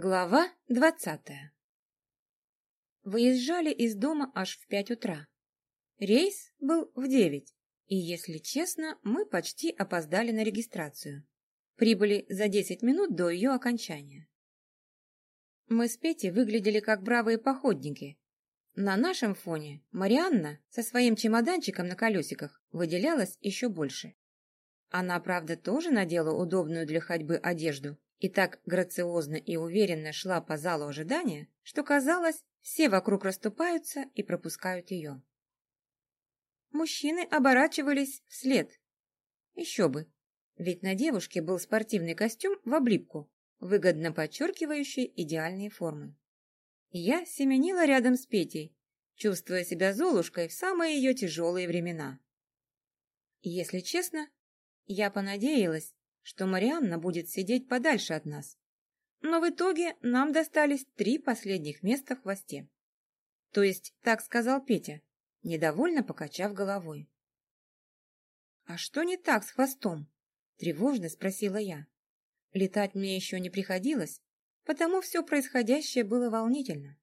Глава двадцатая Выезжали из дома аж в пять утра. Рейс был в девять, и, если честно, мы почти опоздали на регистрацию. Прибыли за десять минут до ее окончания. Мы с Петей выглядели как бравые походники. На нашем фоне Марианна со своим чемоданчиком на колесиках выделялась еще больше. Она, правда, тоже надела удобную для ходьбы одежду и так грациозно и уверенно шла по залу ожидания, что казалось, все вокруг расступаются и пропускают ее. Мужчины оборачивались вслед. Еще бы, ведь на девушке был спортивный костюм в облипку, выгодно подчеркивающий идеальные формы. Я семенила рядом с Петей, чувствуя себя Золушкой в самые ее тяжелые времена. Если честно, я понадеялась, что Марианна будет сидеть подальше от нас. Но в итоге нам достались три последних места в хвосте. То есть, так сказал Петя, недовольно покачав головой. «А что не так с хвостом?» – тревожно спросила я. Летать мне еще не приходилось, потому все происходящее было волнительно.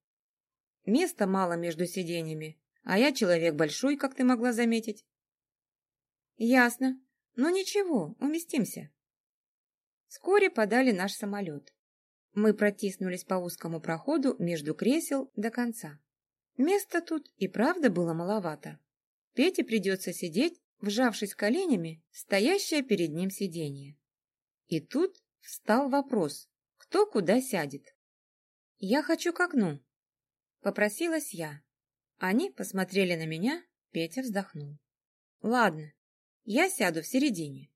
Места мало между сиденьями, а я человек большой, как ты могла заметить. Ясно. Но ничего, уместимся. Вскоре подали наш самолет. Мы протиснулись по узкому проходу между кресел до конца. Места тут и правда было маловато. Пете придется сидеть, вжавшись коленями стоящее перед ним сиденье. И тут встал вопрос, кто куда сядет. «Я хочу к окну», — попросилась я. Они посмотрели на меня, Петя вздохнул. «Ладно, я сяду в середине».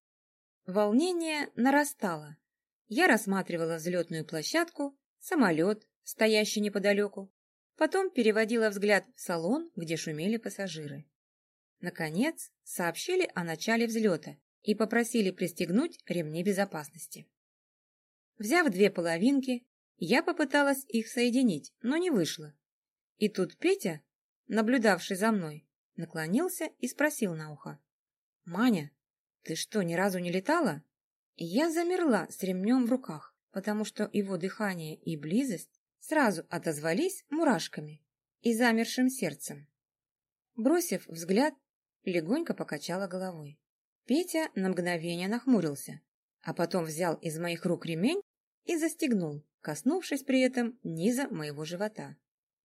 Волнение нарастало. Я рассматривала взлетную площадку, самолет, стоящий неподалеку, потом переводила взгляд в салон, где шумели пассажиры. Наконец, сообщили о начале взлета и попросили пристегнуть ремни безопасности. Взяв две половинки, я попыталась их соединить, но не вышло. И тут Петя, наблюдавший за мной, наклонился и спросил на ухо. «Маня, «Ты что, ни разу не летала?» Я замерла с ремнем в руках, потому что его дыхание и близость сразу отозвались мурашками и замершим сердцем. Бросив взгляд, легонько покачала головой. Петя на мгновение нахмурился, а потом взял из моих рук ремень и застегнул, коснувшись при этом низа моего живота.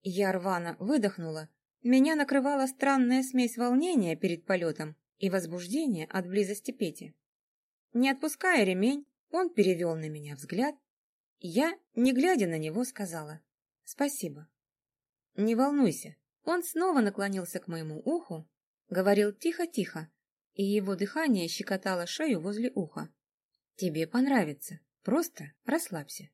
Я рвано выдохнула, меня накрывала странная смесь волнения перед полетом и возбуждение от близости Пети. Не отпуская ремень, он перевел на меня взгляд, и я, не глядя на него, сказала «Спасибо». «Не волнуйся». Он снова наклонился к моему уху, говорил тихо-тихо, и его дыхание щекотало шею возле уха. «Тебе понравится, просто расслабься».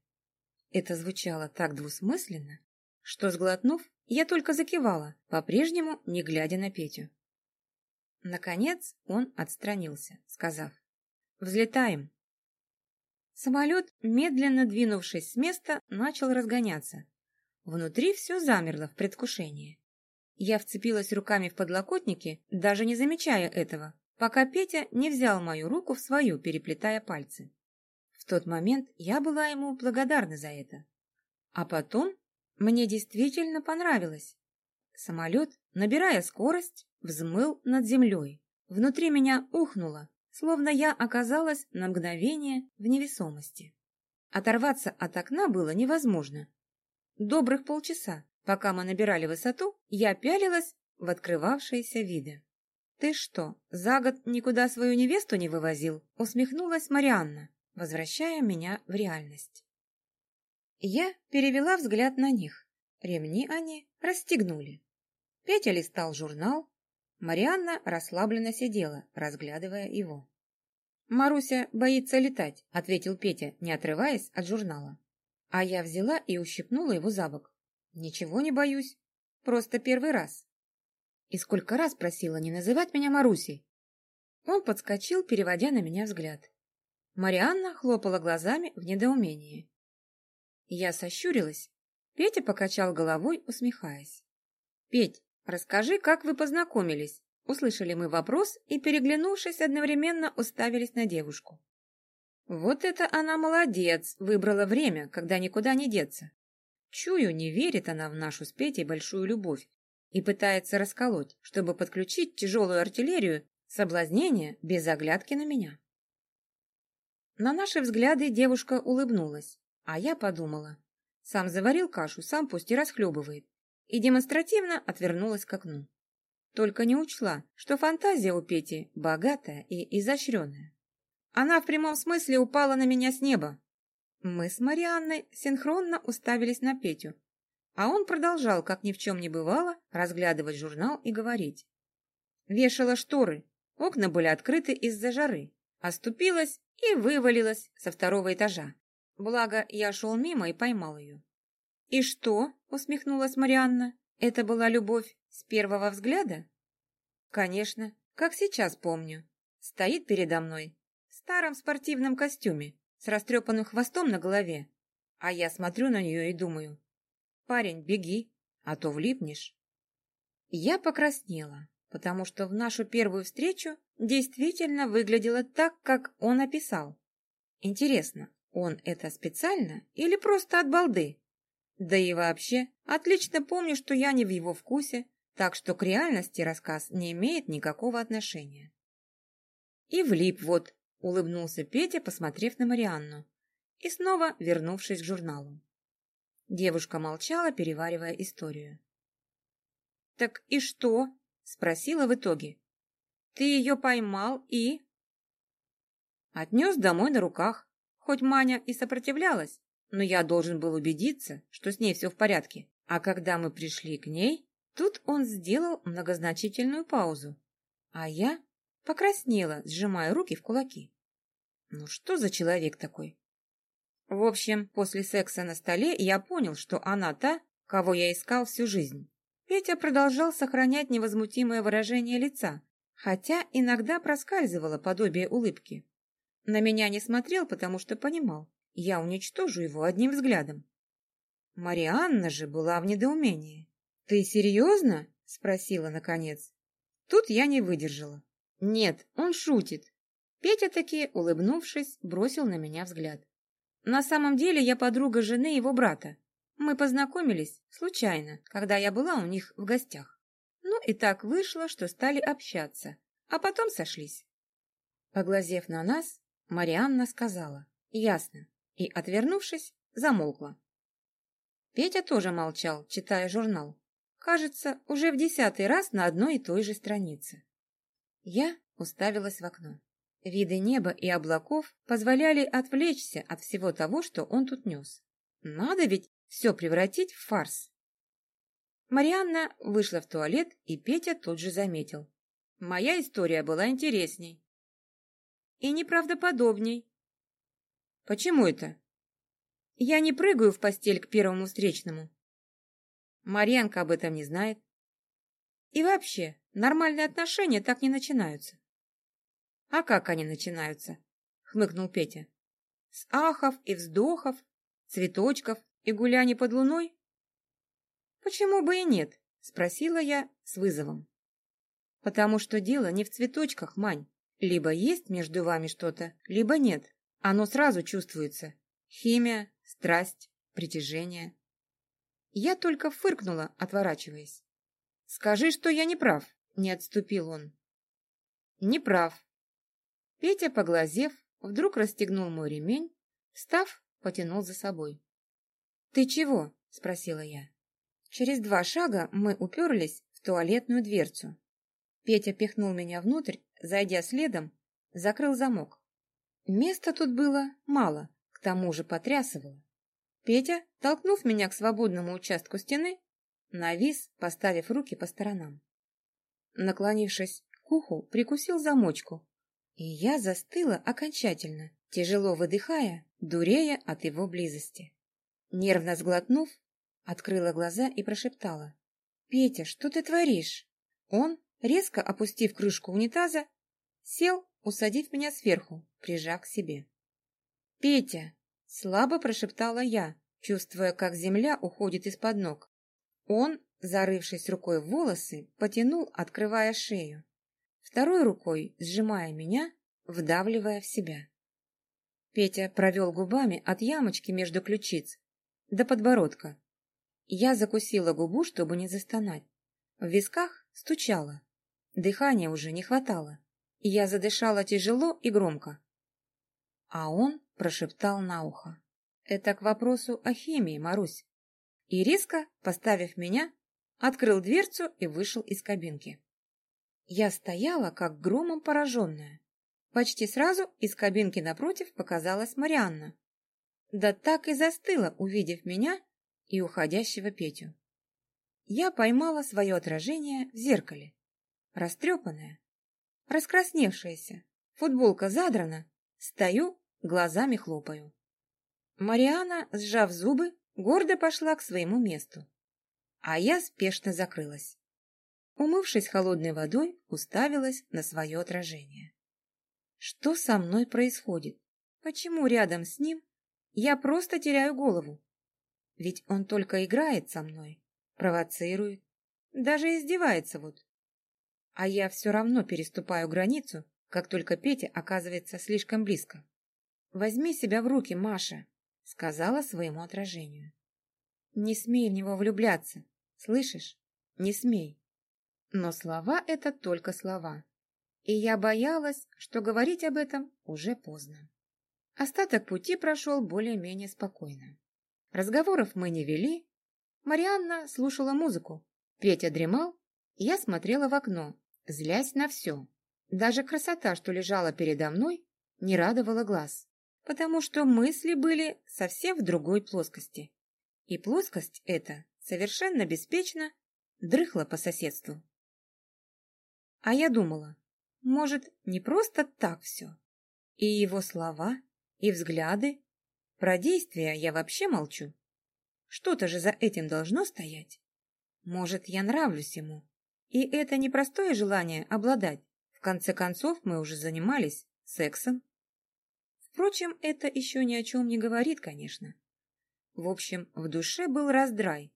Это звучало так двусмысленно, что, сглотнув, я только закивала, по-прежнему не глядя на Петю. Наконец он отстранился, сказав «Взлетаем». Самолет, медленно двинувшись с места, начал разгоняться. Внутри все замерло в предвкушении. Я вцепилась руками в подлокотники, даже не замечая этого, пока Петя не взял мою руку в свою, переплетая пальцы. В тот момент я была ему благодарна за это. А потом мне действительно понравилось. Самолет, набирая скорость, взмыл над землей. Внутри меня ухнуло, словно я оказалась на мгновение в невесомости. Оторваться от окна было невозможно. Добрых полчаса, пока мы набирали высоту, я пялилась в открывавшиеся виды. «Ты что, за год никуда свою невесту не вывозил?» — усмехнулась Марианна, возвращая меня в реальность. Я перевела взгляд на них. Ремни они расстегнули. Петя листал журнал, Марианна расслабленно сидела, разглядывая его. «Маруся боится летать», — ответил Петя, не отрываясь от журнала. А я взяла и ущипнула его за бок. «Ничего не боюсь. Просто первый раз». И сколько раз просила не называть меня Марусей. Он подскочил, переводя на меня взгляд. Марианна хлопала глазами в недоумении. Я сощурилась. Петя покачал головой, усмехаясь. «Петь, «Расскажи, как вы познакомились?» Услышали мы вопрос и, переглянувшись, одновременно уставились на девушку. Вот это она молодец, выбрала время, когда никуда не деться. Чую, не верит она в нашу с Петей большую любовь и пытается расколоть, чтобы подключить тяжелую артиллерию соблазнения без оглядки на меня. На наши взгляды девушка улыбнулась, а я подумала. Сам заварил кашу, сам пусть и расхлебывает, и демонстративно отвернулась к окну. Только не учла, что фантазия у Пети богатая и изощренная. Она в прямом смысле упала на меня с неба. Мы с Марианной синхронно уставились на Петю, а он продолжал, как ни в чем не бывало, разглядывать журнал и говорить. Вешала шторы, окна были открыты из-за жары, оступилась и вывалилась со второго этажа. Благо, я шел мимо и поймал ее. «И что?» — усмехнулась Марианна. «Это была любовь с первого взгляда?» «Конечно, как сейчас помню. Стоит передо мной, старом спортивном костюме, с растрепанным хвостом на голове. А я смотрю на нее и думаю, парень, беги, а то влипнешь. Я покраснела, потому что в нашу первую встречу действительно выглядело так, как он описал. Интересно, он это специально или просто от балды? Да и вообще, отлично помню, что я не в его вкусе, так что к реальности рассказ не имеет никакого отношения. И влип вот, Улыбнулся Петя, посмотрев на Марианну, и снова вернувшись к журналу. Девушка молчала, переваривая историю. «Так и что?» — спросила в итоге. «Ты ее поймал и...» Отнес домой на руках. Хоть Маня и сопротивлялась, но я должен был убедиться, что с ней все в порядке. А когда мы пришли к ней, тут он сделал многозначительную паузу. А я Покраснела, сжимая руки в кулаки. Ну что за человек такой? В общем, после секса на столе я понял, что она та, кого я искал всю жизнь. Петя продолжал сохранять невозмутимое выражение лица, хотя иногда проскальзывало подобие улыбки. На меня не смотрел, потому что понимал, я уничтожу его одним взглядом. Марианна же была в недоумении. «Ты серьезно?» — спросила наконец. Тут я не выдержала. Нет, он шутит. Петя таки, улыбнувшись, бросил на меня взгляд. На самом деле я подруга жены его брата. Мы познакомились случайно, когда я была у них в гостях. Ну и так вышло, что стали общаться, а потом сошлись. Поглазев на нас, Марианна сказала «Ясно» и, отвернувшись, замолкла. Петя тоже молчал, читая журнал. Кажется, уже в десятый раз на одной и той же странице. Я уставилась в окно. Виды неба и облаков позволяли отвлечься от всего того, что он тут нес. Надо ведь все превратить в фарс. Марианна вышла в туалет, и Петя тут же заметил. Моя история была интересней. И неправдоподобней. Почему это? Я не прыгаю в постель к первому встречному. Марьянка об этом не знает. И вообще, Нормальные отношения так не начинаются. А как они начинаются? Хмыкнул Петя. С ахов и вздохов, цветочков и гуляний под луной? Почему бы и нет? Спросила я с вызовом. Потому что дело не в цветочках, Мань. Либо есть между вами что-то, либо нет. Оно сразу чувствуется. Химия, страсть, притяжение. Я только фыркнула, отворачиваясь. Скажи, что я не прав. Не отступил он. Не прав. Петя, поглазев, вдруг расстегнул мой ремень, встав, потянул за собой. «Ты чего?» — спросила я. Через два шага мы уперлись в туалетную дверцу. Петя пихнул меня внутрь, зайдя следом, закрыл замок. Места тут было мало, к тому же потрясывало. Петя, толкнув меня к свободному участку стены, навис, поставив руки по сторонам. Наклонившись к уху, прикусил замочку, и я застыла окончательно, тяжело выдыхая, дурея от его близости. Нервно сглотнув, открыла глаза и прошептала. «Петя, что ты творишь?» Он, резко опустив крышку унитаза, сел, усадив меня сверху, прижав к себе. «Петя!» — слабо прошептала я, чувствуя, как земля уходит из-под ног. Он Зарывшись рукой в волосы, потянул, открывая шею. Второй рукой, сжимая меня, вдавливая в себя. Петя провел губами от ямочки между ключиц до подбородка. Я закусила губу, чтобы не застонать. В висках стучало. Дыхания уже не хватало. Я задышала тяжело и громко. А он прошептал на ухо. Это к вопросу о химии, Марусь. И резко, поставив меня, открыл дверцу и вышел из кабинки. Я стояла, как громом пораженная. Почти сразу из кабинки напротив показалась Марианна. Да так и застыла, увидев меня и уходящего Петю. Я поймала свое отражение в зеркале. Растрепанная, раскрасневшаяся, футболка задрана, стою, глазами хлопаю. Мариана, сжав зубы, гордо пошла к своему месту. А я спешно закрылась. Умывшись холодной водой, уставилась на свое отражение. Что со мной происходит? Почему рядом с ним я просто теряю голову? Ведь он только играет со мной, провоцирует, даже издевается вот. А я все равно переступаю границу, как только Петя оказывается слишком близко. «Возьми себя в руки, Маша», — сказала своему отражению. «Не смей в него влюбляться, слышишь? Не смей». Но слова — это только слова и я боялась, что говорить об этом уже поздно. Остаток пути прошел более-менее спокойно. Разговоров мы не вели. Марианна слушала музыку. Петя дремал, я смотрела в окно, злясь на все. Даже красота, что лежала передо мной, не радовала глаз, потому что мысли были совсем в другой плоскости. И плоскость эта совершенно беспечно дрыхла по соседству. А я думала, может, не просто так все? И его слова, и взгляды. Про действия я вообще молчу. Что-то же за этим должно стоять. Может, я нравлюсь ему. И это не простое желание обладать. В конце концов, мы уже занимались сексом. Впрочем, это еще ни о чем не говорит, конечно. В общем, в душе был раздрай,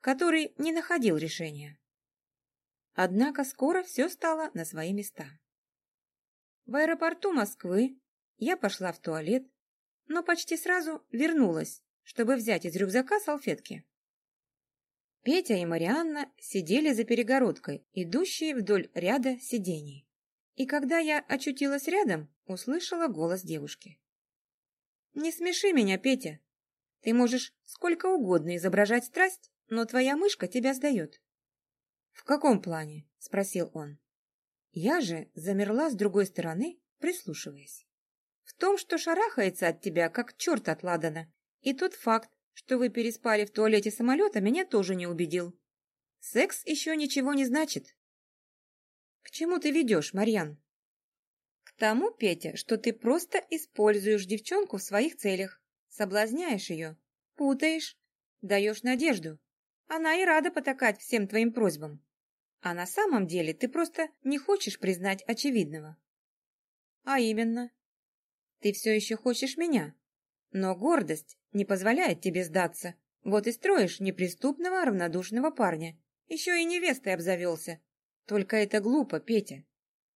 который не находил решения. Однако скоро все стало на свои места. В аэропорту Москвы я пошла в туалет, но почти сразу вернулась, чтобы взять из рюкзака салфетки. Петя и Марианна сидели за перегородкой, идущей вдоль ряда сидений. И когда я очутилась рядом, услышала голос девушки. «Не смеши меня, Петя. Ты можешь сколько угодно изображать страсть, но твоя мышка тебя сдает». «В каком плане?» – спросил он. Я же замерла с другой стороны, прислушиваясь. В том, что шарахается от тебя, как черт от Ладана. И тот факт, что вы переспали в туалете самолета, меня тоже не убедил. Секс еще ничего не значит. К чему ты ведешь, Марьян? К тому, Петя, что ты просто используешь девчонку в своих целях, соблазняешь ее, путаешь, даешь надежду. Она и рада потакать всем твоим просьбам. А на самом деле ты просто не хочешь признать очевидного. А именно, ты все еще хочешь меня, но гордость не позволяет тебе сдаться. Вот и строишь неприступного равнодушного парня. Еще и невестой обзавелся. Только это глупо, Петя.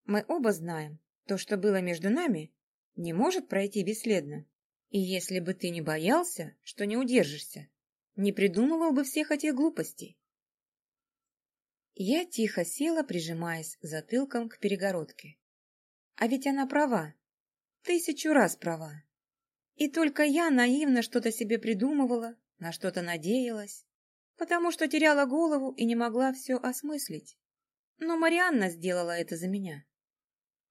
Мы оба знаем, то, что было между нами, не может пройти бесследно. И если бы ты не боялся, что не удержишься, не придумывал бы всех этих глупостей. Я тихо села, прижимаясь затылком к перегородке. А ведь она права. Тысячу раз права. И только я наивно что-то себе придумывала, на что-то надеялась, потому что теряла голову и не могла все осмыслить. Но Марианна сделала это за меня.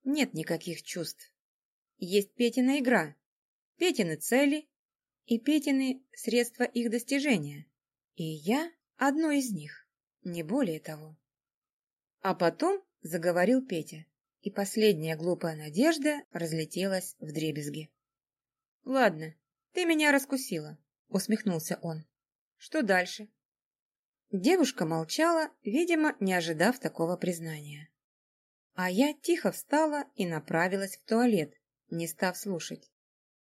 Нет никаких чувств. Есть Петина игра, Петины цели и Петины средства их достижения. И я одно из них не более того. А потом заговорил Петя, и последняя глупая надежда разлетелась в дребезги. «Ладно, ты меня раскусила», — усмехнулся он. «Что дальше?» Девушка молчала, видимо, не ожидав такого признания. А я тихо встала и направилась в туалет, не став слушать.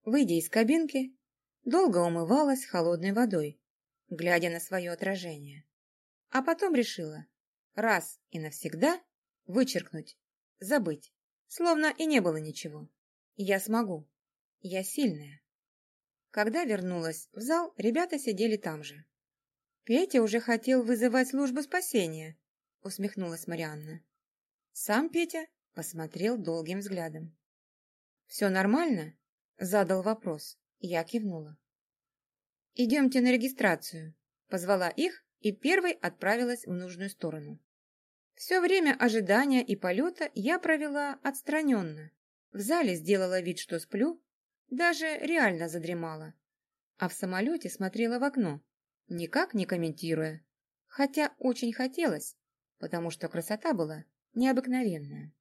Выйдя из кабинки, долго умывалась холодной водой, глядя на свое отражение. А потом решила раз и навсегда вычеркнуть, забыть, словно и не было ничего. Я смогу. Я сильная. Когда вернулась в зал, ребята сидели там же. Петя уже хотел вызывать службу спасения, усмехнулась Марианна. Сам Петя посмотрел долгим взглядом. «Все нормально?» – задал вопрос. Я кивнула. «Идемте на регистрацию», – позвала их и первой отправилась в нужную сторону. Все время ожидания и полета я провела отстраненно. В зале сделала вид, что сплю, даже реально задремала. А в самолете смотрела в окно, никак не комментируя. Хотя очень хотелось, потому что красота была необыкновенная.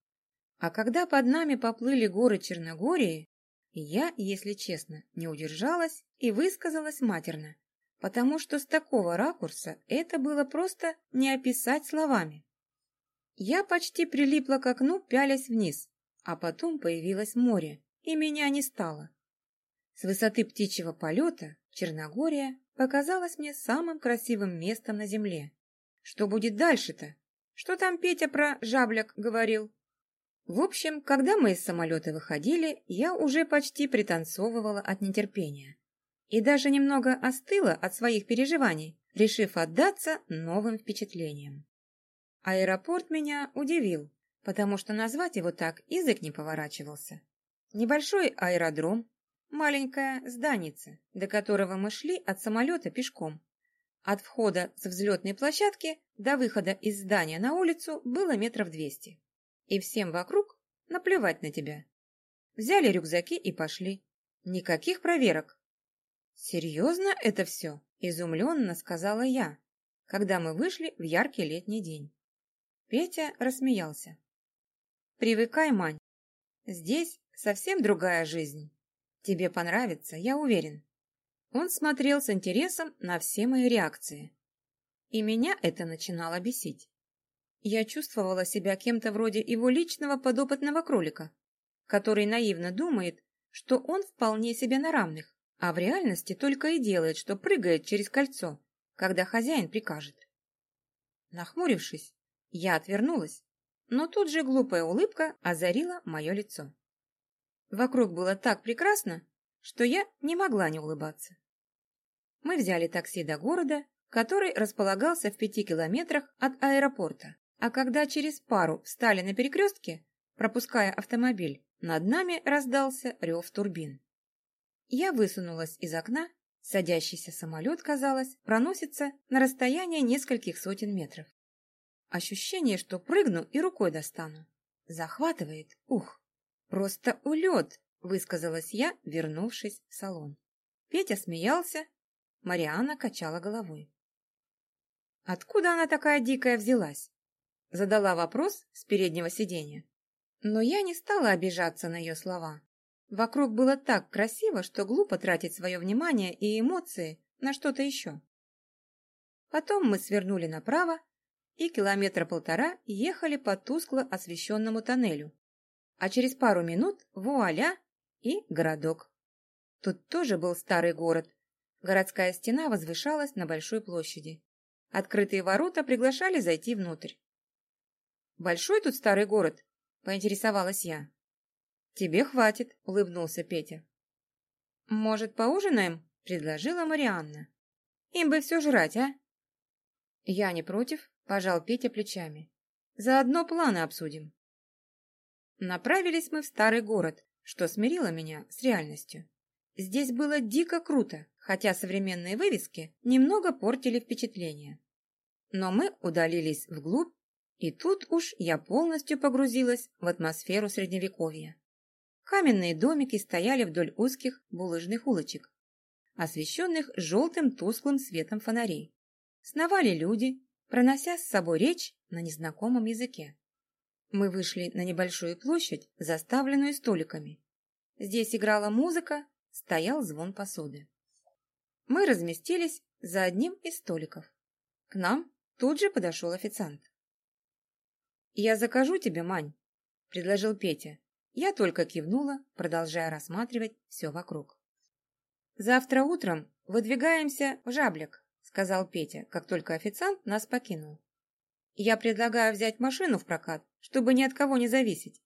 А когда под нами поплыли горы Черногории, я, если честно, не удержалась и высказалась матерно, потому что с такого ракурса это было просто не описать словами. Я почти прилипла к окну, пялясь вниз, а потом появилось море, и меня не стало. С высоты птичьего полета Черногория показалась мне самым красивым местом на земле. Что будет дальше-то? Что там Петя про жабляк говорил? В общем, когда мы из самолета выходили, я уже почти пританцовывала от нетерпения. И даже немного остыла от своих переживаний, решив отдаться новым впечатлениям. Аэропорт меня удивил, потому что назвать его так язык не поворачивался. Небольшой аэродром, маленькая зданица, до которого мы шли от самолета пешком. От входа с взлетной площадки до выхода из здания на улицу было метров двести. И всем вокруг наплевать на тебя. Взяли рюкзаки и пошли. Никаких проверок. «Серьезно это все?» – изумленно сказала я, когда мы вышли в яркий летний день. Петя рассмеялся. «Привыкай, Мань. Здесь совсем другая жизнь. Тебе понравится, я уверен». Он смотрел с интересом на все мои реакции. И меня это начинало бесить. Я чувствовала себя кем-то вроде его личного подопытного кролика, который наивно думает, что он вполне себе на равных, а в реальности только и делает, что прыгает через кольцо, когда хозяин прикажет. Нахмурившись, я отвернулась, но тут же глупая улыбка озарила мое лицо. Вокруг было так прекрасно, что я не могла не улыбаться. Мы взяли такси до города, который располагался в пяти километрах от аэропорта, а когда через пару встали на перекрестке, пропуская автомобиль, над нами раздался рев турбин. Я высунулась из окна, садящийся самолет, казалось, проносится на расстояние нескольких сотен метров. Ощущение, что прыгну и рукой достану. Захватывает. Ух! Просто улет, высказалась я, вернувшись в салон. Петя смеялся, Мариана качала головой. Откуда она такая дикая взялась? Задала вопрос с переднего сиденья. Но я не стала обижаться на ее слова. Вокруг было так красиво, что глупо тратить свое внимание и эмоции на что-то еще. Потом мы свернули направо и километра полтора ехали по тускло освещенному тоннелю. А через пару минут вуаля и городок. Тут тоже был старый город. Городская стена возвышалась на большой площади. Открытые ворота приглашали зайти внутрь. «Большой тут старый город?» – поинтересовалась я. «Тебе хватит», – улыбнулся Петя. «Может, поужинаем?» – предложила Марианна. «Им бы все жрать, а?» «Я не против», Пожал Петя плечами. Заодно планы обсудим. Направились мы в старый город, что смирило меня с реальностью. Здесь было дико круто, хотя современные вывески немного портили впечатление. Но мы удалились вглубь, и тут уж я полностью погрузилась в атмосферу Средневековья. Каменные домики стояли вдоль узких булыжных улочек, освещенных желтым тусклым светом фонарей. Сновали люди, пронося с собой речь на незнакомом языке. Мы вышли на небольшую площадь, заставленную столиками. Здесь играла музыка, стоял звон посуды. Мы разместились за одним из столиков. К нам тут же подошел официант. «Я закажу тебе, Мань», — предложил Петя. Я только кивнула, продолжая рассматривать все вокруг. «Завтра утром выдвигаемся в Жаблик сказал Петя, как только официант нас покинул. Я предлагаю взять машину в прокат, чтобы ни от кого не зависеть.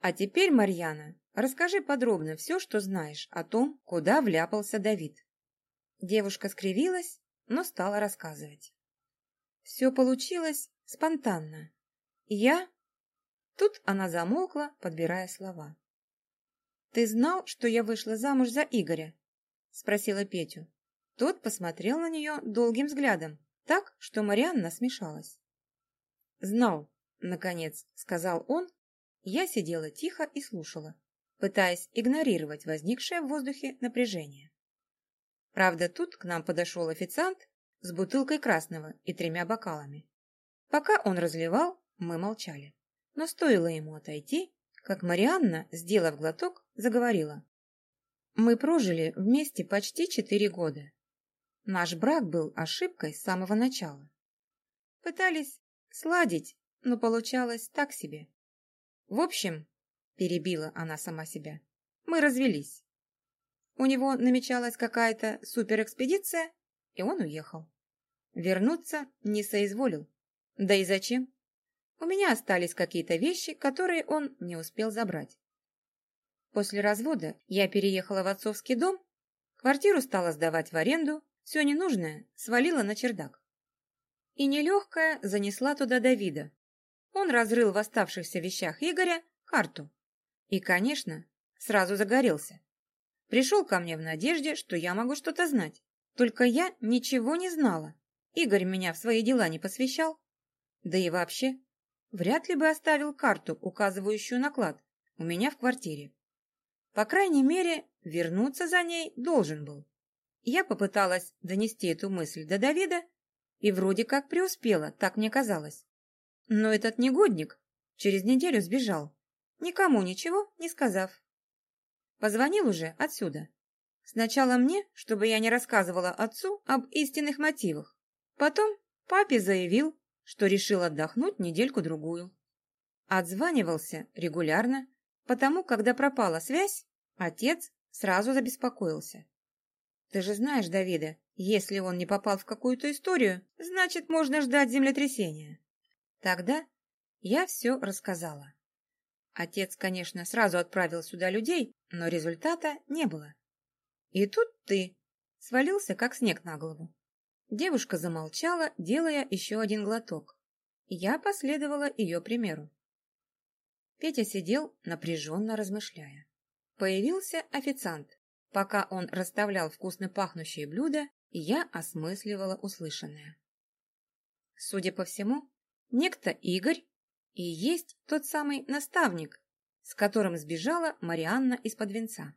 А теперь, Марьяна, расскажи подробно все, что знаешь о том, куда вляпался Давид». Девушка скривилась, но стала рассказывать. Все получилось спонтанно. Я... Тут она замолкла, подбирая слова. «Ты знал, что я вышла замуж за Игоря?» — спросила Петю. Тот посмотрел на нее долгим взглядом, так, что Марианна смешалась. «Знал», — наконец сказал он. Я сидела тихо и слушала, пытаясь игнорировать возникшее в воздухе напряжение. Правда, тут к нам подошел официант с бутылкой красного и тремя бокалами. Пока он разливал, мы молчали. Но стоило ему отойти, как Марианна, сделав глоток, заговорила. Мы прожили вместе почти четыре года. Наш брак был ошибкой с самого начала. Пытались сладить, но получалось так себе. В общем, перебила она сама себя, мы развелись. У него намечалась какая-то суперэкспедиция, и он уехал. Вернуться не соизволил. Да и зачем? У меня остались какие-то вещи, которые он не успел забрать. После развода я переехала в отцовский дом, квартиру стала сдавать в аренду, все ненужное свалила на чердак. И нелегкая занесла туда Давида. Он разрыл в оставшихся вещах Игоря карту. И, конечно, сразу загорелся. Пришел ко мне в надежде, что я могу что-то знать. Только я ничего не знала. Игорь меня в свои дела не посвящал. Да и вообще, вряд ли бы оставил карту, указывающую на клад, у меня в квартире. По крайней мере, вернуться за ней должен был. Я попыталась донести эту мысль до Давида, и вроде как преуспела, так мне казалось. Но этот негодник через неделю сбежал, никому ничего не сказав. Позвонил уже отсюда. Сначала мне, чтобы я не рассказывала отцу об истинных мотивах. Потом папе заявил, что решил отдохнуть недельку-другую. Отзванивался регулярно, потому, когда пропала связь, отец сразу забеспокоился. Ты же знаешь Давида, если он не попал в какую-то историю, значит, можно ждать землетрясения. Тогда я все рассказала. Отец, конечно, сразу отправил сюда людей, но результата не было. И тут ты свалился, как снег на голову. Девушка замолчала, делая еще один глоток. Я последовала ее примеру. Петя сидел, напряженно размышляя. Появился официант. Пока он расставлял вкусно пахнущие блюда, я осмысливала услышанное. Судя по всему, некто Игорь и есть тот самый наставник, с которым сбежала Марианна из-под венца.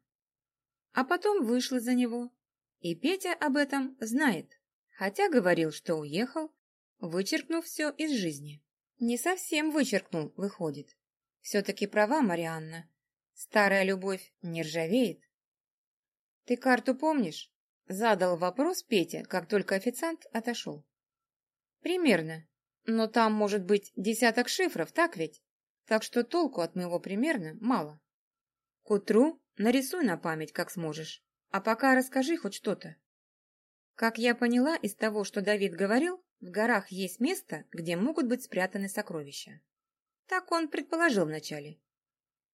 А потом вышла за него, и Петя об этом знает, хотя говорил, что уехал, вычеркнув все из жизни. Не совсем вычеркнул, выходит. Все-таки права Марианна. Старая любовь не ржавеет. «Ты карту помнишь?» — задал вопрос Петя, как только официант отошел. «Примерно. Но там может быть десяток шифров, так ведь? Так что толку от моего примерно мало. К утру нарисуй на память, как сможешь. А пока расскажи хоть что-то». Как я поняла из того, что Давид говорил, в горах есть место, где могут быть спрятаны сокровища. Так он предположил вначале.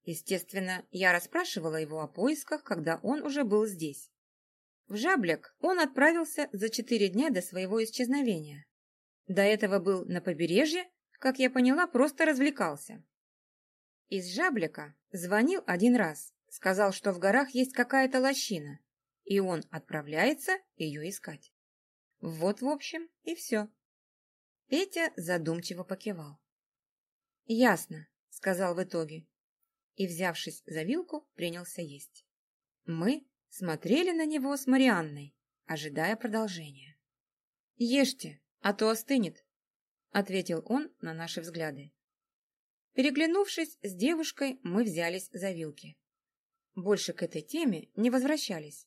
Естественно, я расспрашивала его о поисках, когда он уже был здесь. В Жабляк он отправился за четыре дня до своего исчезновения. До этого был на побережье, как я поняла, просто развлекался. Из Жабляка звонил один раз, сказал, что в горах есть какая-то лощина, и он отправляется ее искать. Вот, в общем, и все. Петя задумчиво покивал. «Ясно», — сказал в итоге и, взявшись за вилку, принялся есть. Мы смотрели на него с Марианной, ожидая продолжения. «Ешьте, а то остынет», — ответил он на наши взгляды. Переглянувшись с девушкой, мы взялись за вилки. Больше к этой теме не возвращались.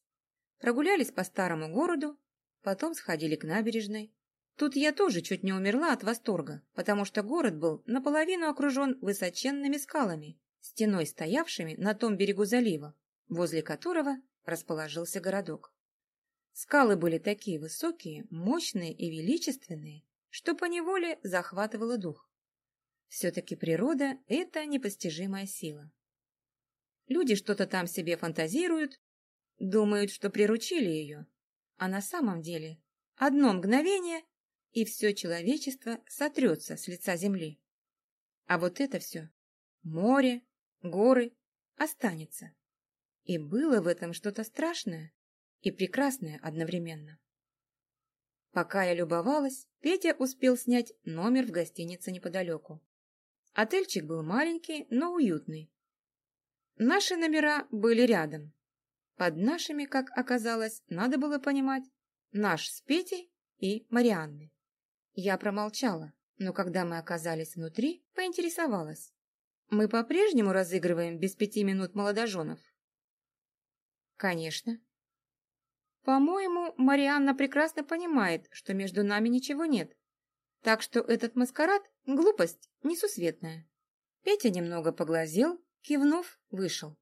Прогулялись по старому городу, потом сходили к набережной. Тут я тоже чуть не умерла от восторга, потому что город был наполовину окружен высоченными скалами, стеной стоявшими на том берегу залива, возле которого расположился городок. Скалы были такие высокие, мощные и величественные, что поневоле захватывало дух. Все-таки природа — это непостижимая сила. Люди что-то там себе фантазируют, думают, что приручили ее. А на самом деле одно мгновение, и все человечество сотрется с лица земли. А вот это все — море, горы — останется. И было в этом что-то страшное и прекрасное одновременно. Пока я любовалась, Петя успел снять номер в гостинице неподалеку. Отельчик был маленький, но уютный. Наши номера были рядом. Под нашими, как оказалось, надо было понимать, наш с Петей и Марианны. Я промолчала, но когда мы оказались внутри, поинтересовалась. Мы по-прежнему разыгрываем без пяти минут молодоженов? Конечно. По-моему, Марианна прекрасно понимает, что между нами ничего нет. Так что этот маскарад — глупость несусветная. Петя немного поглазел, кивнув, вышел.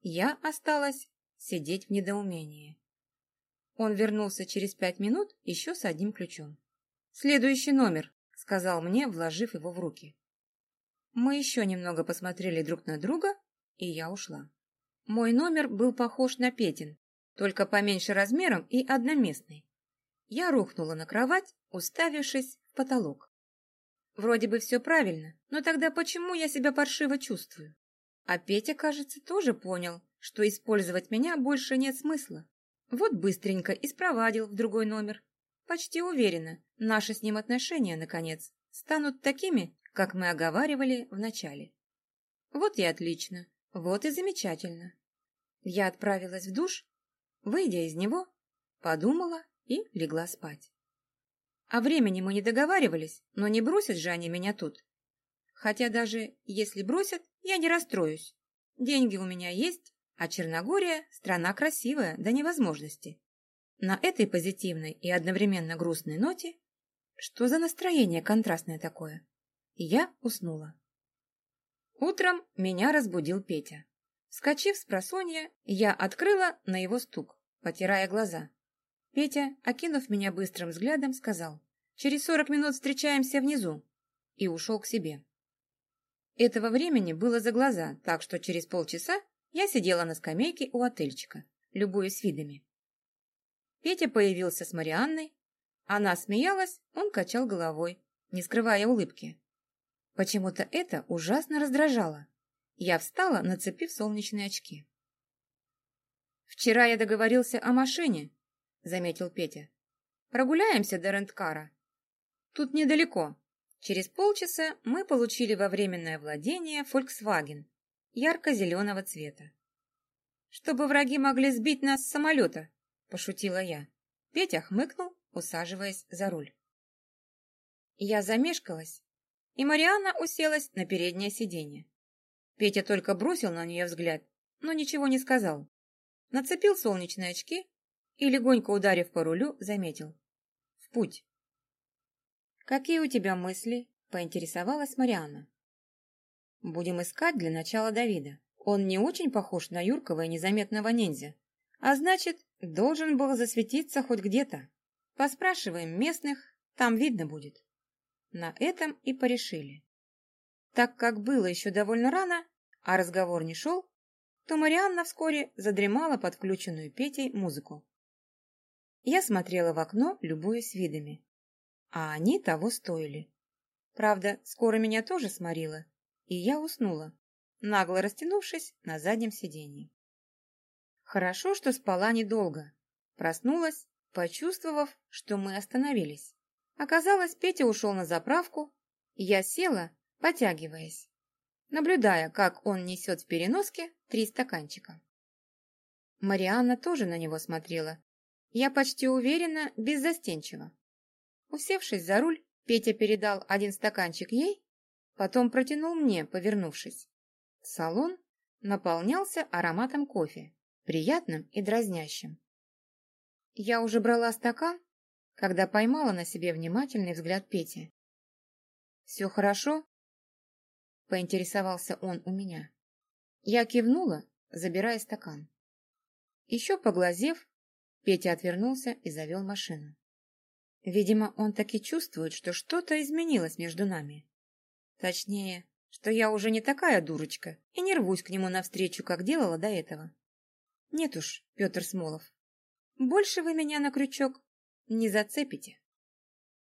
Я осталась сидеть в недоумении. Он вернулся через пять минут еще с одним ключом. «Следующий номер», — сказал мне, вложив его в руки. Мы еще немного посмотрели друг на друга, и я ушла. Мой номер был похож на Петин, только поменьше размером и одноместный. Я рухнула на кровать, уставившись в потолок. Вроде бы все правильно, но тогда почему я себя паршиво чувствую? А Петя, кажется, тоже понял, что использовать меня больше нет смысла. Вот быстренько и спровадил в другой номер. Почти уверена, наши с ним отношения, наконец, станут такими, как мы оговаривали в начале. Вот и отлично, вот и замечательно. Я отправилась в душ Выйдя из него, подумала и легла спать. О времени мы не договаривались, но не бросят же они меня тут. Хотя даже если бросят, я не расстроюсь. Деньги у меня есть, а Черногория – страна красивая до невозможности. На этой позитивной и одновременно грустной ноте что за настроение контрастное такое? Я уснула. Утром меня разбудил Петя. Вскочив с просонья, я открыла на его стук, потирая глаза. Петя, окинув меня быстрым взглядом, сказал, «Через сорок минут встречаемся внизу», и ушел к себе. Этого времени было за глаза, так что через полчаса я сидела на скамейке у отельчика, любуясь видами. Петя появился с Марианной. Она смеялась, он качал головой, не скрывая улыбки. Почему-то это ужасно раздражало. Я встала, нацепив солнечные очки. «Вчера я договорился о машине», — заметил Петя. «Прогуляемся до ренткара. Тут недалеко. Через полчаса мы получили во временное владение Volkswagen ярко-зеленого цвета. «Чтобы враги могли сбить нас с самолета», — пошутила я. Петя хмыкнул, усаживаясь за руль. Я замешкалась, и Марианна уселась на переднее сиденье. Петя только бросил на нее взгляд, но ничего не сказал. Нацепил солнечные очки и, легонько ударив по рулю, заметил. В путь. «Какие у тебя мысли?» — поинтересовалась Марианна. «Будем искать для начала Давида. Он не очень похож на юркого и незаметного ниндзя. А значит, должен был засветиться хоть где-то. Поспрашиваем местных, там видно будет». На этом и порешили. Так как было еще довольно рано, а разговор не шел, то Марианна вскоре задремала под включенную Петей музыку. Я смотрела в окно, любуясь видами. А они того стоили. Правда, скоро меня тоже сморило, и я уснула, нагло растянувшись на заднем сиденье. Хорошо, что спала недолго. Проснулась, почувствовав, что мы остановились. Оказалось, Петя ушел на заправку, и я села потягиваясь, наблюдая, как он несет в переноске три стаканчика. Марианна тоже на него смотрела. Я почти уверена, беззастенчиво. Усевшись за руль, Петя передал один стаканчик ей, потом протянул мне, повернувшись. Салон наполнялся ароматом кофе, приятным и дразнящим. Я уже брала стакан, когда поймала на себе внимательный взгляд Пети. «Все хорошо?» поинтересовался он у меня. Я кивнула, забирая стакан. Еще поглазев, Петя отвернулся и завел машину. Видимо, он таки чувствует, что что-то изменилось между нами. Точнее, что я уже не такая дурочка и не рвусь к нему навстречу, как делала до этого. Нет уж, Петр Смолов, больше вы меня на крючок не зацепите.